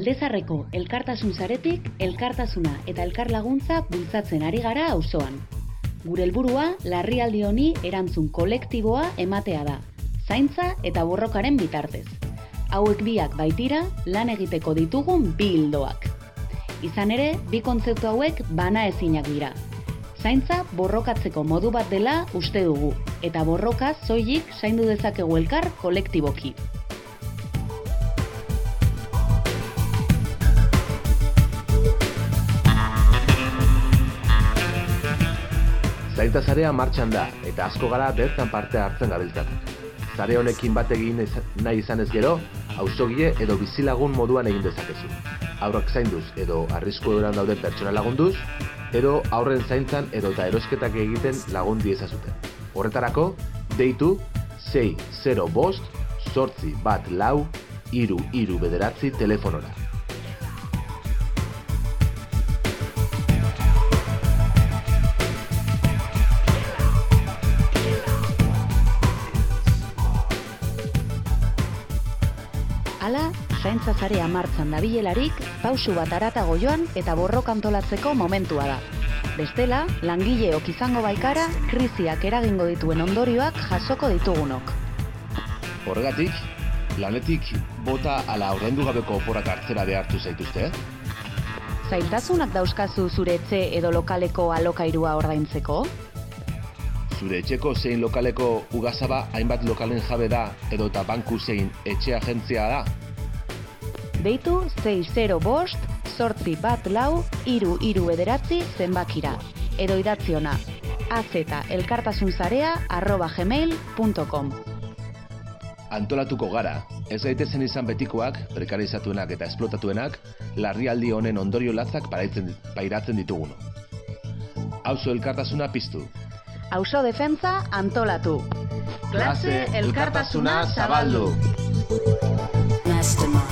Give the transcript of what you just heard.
Aldezarreko elkartasun zaretik, elkartasuna eta elkar laguntza bultzatzen ari gara auzoan. Gure helburua larrialdi honi erantzun kolektiboa ematea da, zaintza eta borrokaren bitartez. Hauek biak baitira lan egiteko ditugun bi hildoak. Izan ere, bi kontzeptu hauek bana ezinak dira. Zaintza borrokatzeko modu bat dela uste dugu, eta borroka zoilik zaindu dezakegu elkar kolektiboki. Zaintza zarea martxan da, eta asko gara bertan parte hartzen gabiltzat. Zare honekin bat egin nahi izan ez gero, auzogile edo bizilagun moduan egin dezakezu. Aurrak zainduz edo arrisku egoeran dauden pertsona lagunduz, edo aurren zaintzan edo eta erosketak egiten lagun diezazuten. Horretarako, deitu 6 0 bost, sortzi bat lau, iru iru bederatzi telefonora. Hala, zaintza zarea martzan dabilelarik, pausu bat aratago joan eta borrok antolatzeko momentua da. Bestela, langileok izango baikara, krisiak eragingo dituen ondorioak jasoko ditugunok. Horregatik, lanetik bota ala ordaindu gabeko oporak hartzera behartu zaituzte, eh? Zailtasunak dauzkazu zure etxe edo lokaleko alokairua ordaintzeko? Zure etxeko zein lokaleko ugazaba hainbat lokalen jabe da edo eta banku zein etxe agentzia da? Deitu 60 bost, sortzi bat lau, iru iru ederatzi zenbakira. Edo idatzi ona, azeta elkartasunzarea arroba gmail.com. Antolatuko gara, ez gaitezen izan betikoak, prekarizatuenak eta esplotatuenak, larrialdi honen ondorio latzak pairatzen dituguno. Auzo elkartasuna piztu. Auzo defentza antolatu. Klase elkartasuna zabaldu. Mastermind.